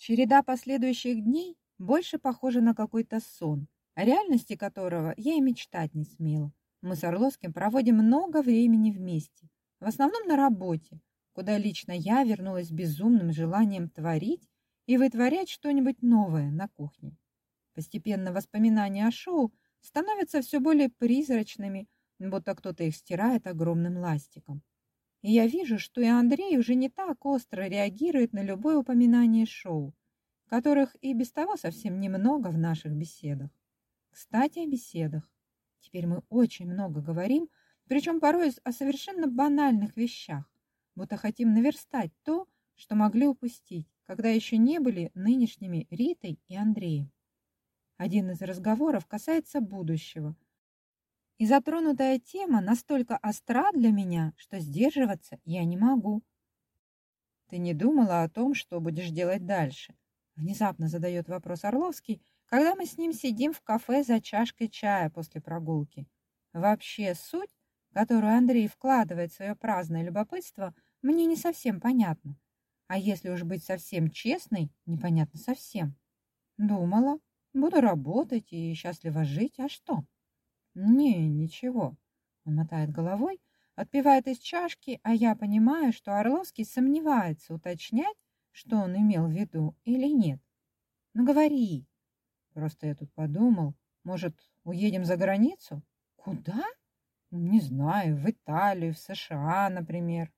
Череда последующих дней больше похожа на какой-то сон, о реальности которого я и мечтать не смела. Мы с Орловским проводим много времени вместе, в основном на работе, куда лично я вернулась безумным желанием творить и вытворять что-нибудь новое на кухне. Постепенно воспоминания о шоу становятся все более призрачными, будто кто-то их стирает огромным ластиком. И я вижу, что и Андрей уже не так остро реагирует на любое упоминание шоу, которых и без того совсем немного в наших беседах. Кстати, о беседах. Теперь мы очень много говорим, причем порой о совершенно банальных вещах, будто хотим наверстать то, что могли упустить, когда еще не были нынешними Ритой и Андреем. Один из разговоров касается будущего. И затронутая тема настолько остра для меня, что сдерживаться я не могу. «Ты не думала о том, что будешь делать дальше?» Внезапно задает вопрос Орловский, когда мы с ним сидим в кафе за чашкой чая после прогулки. Вообще суть, которую Андрей вкладывает в свое праздное любопытство, мне не совсем понятна. А если уж быть совсем честной, непонятно совсем. Думала, Буду работать и счастливо жить, а что? Не, ничего. Он мотает головой, отпивает из чашки, а я понимаю, что Орловский сомневается уточнять, что он имел в виду или нет. Ну говори. Просто я тут подумал, может, уедем за границу? Куда? Не знаю, в Италию, в США, например.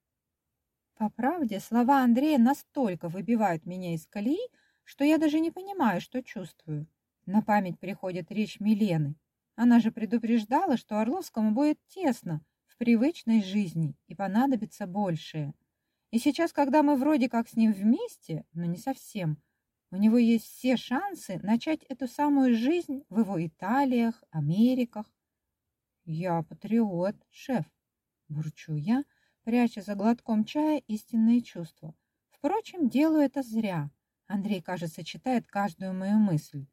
По правде, слова Андрея настолько выбивают меня из колеи, что я даже не понимаю, что чувствую. На память приходит речь Милены. Она же предупреждала, что Орловскому будет тесно в привычной жизни и понадобится большее. И сейчас, когда мы вроде как с ним вместе, но не совсем, у него есть все шансы начать эту самую жизнь в его Италиях, Америках. Я патриот, шеф, бурчу я, пряча за глотком чая истинные чувства. Впрочем, делаю это зря. Андрей, кажется, читает каждую мою мысль.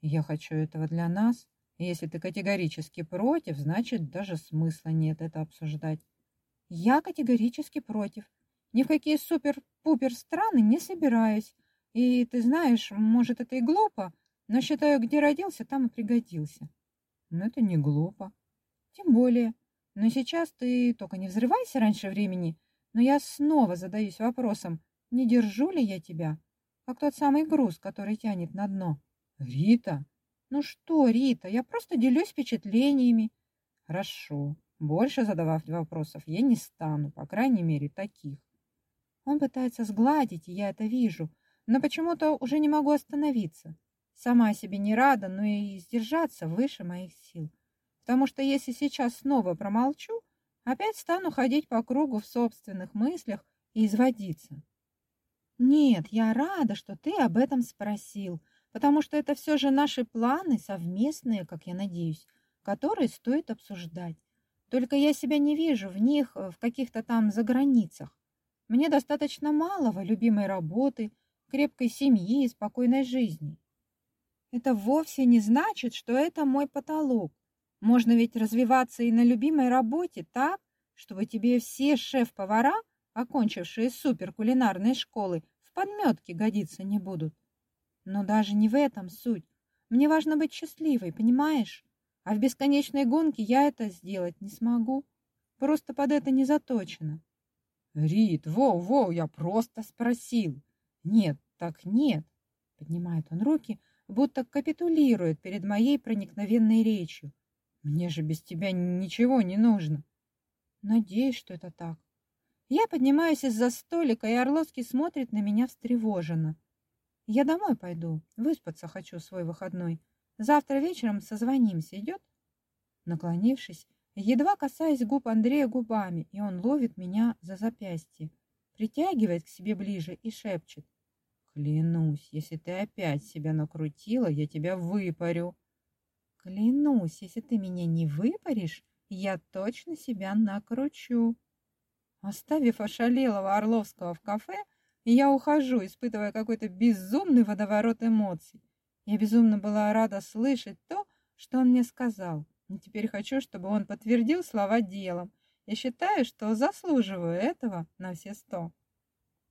Я хочу этого для нас. Если ты категорически против, значит, даже смысла нет это обсуждать. Я категорически против. Ни в какие супер-пупер страны не собираюсь. И ты знаешь, может, это и глупо, но считаю, где родился, там и пригодился. Но это не глупо. Тем более. Но сейчас ты только не взрывайся раньше времени, но я снова задаюсь вопросом, не держу ли я тебя, как тот самый груз, который тянет на дно. Рита? Ну что, Рита, я просто делюсь впечатлениями. Хорошо. Больше задавать вопросов я не стану, по крайней мере, таких. Он пытается сгладить, и я это вижу, но почему-то уже не могу остановиться. Сама себе не рада, но и сдержаться выше моих сил. Потому что если сейчас снова промолчу, опять стану ходить по кругу в собственных мыслях и изводиться. Нет, я рада, что ты об этом спросил, потому что это все же наши планы совместные, как я надеюсь, которые стоит обсуждать. Только я себя не вижу в них э, в каких-то там заграницах. Мне достаточно малого любимой работы, крепкой семьи и спокойной жизни. Это вовсе не значит, что это мой потолок. Можно ведь развиваться и на любимой работе так, чтобы тебе все шеф-повара, окончившие суперкулинарные школы, в подметке годиться не будут. Но даже не в этом суть. Мне важно быть счастливой, понимаешь? А в бесконечной гонке я это сделать не смогу. Просто под это не заточено. Рит, воу, воу, я просто спросил. Нет, так нет. Поднимает он руки, будто капитулирует перед моей проникновенной речью. Мне же без тебя ничего не нужно. Надеюсь, что это так. Я поднимаюсь из-за столика, и Орловский смотрит на меня встревоженно. Я домой пойду, выспаться хочу свой выходной. Завтра вечером созвонимся, идет? Наклонившись, едва касаясь губ Андрея губами, и он ловит меня за запястье, притягивает к себе ближе и шепчет. Клянусь, если ты опять себя накрутила, я тебя выпарю. Клянусь, если ты меня не выпаришь, я точно себя накручу. Оставив ошалелого Орловского в кафе, и я ухожу, испытывая какой-то безумный водоворот эмоций. Я безумно была рада слышать то, что он мне сказал. И теперь хочу, чтобы он подтвердил слова делом. Я считаю, что заслуживаю этого на все сто.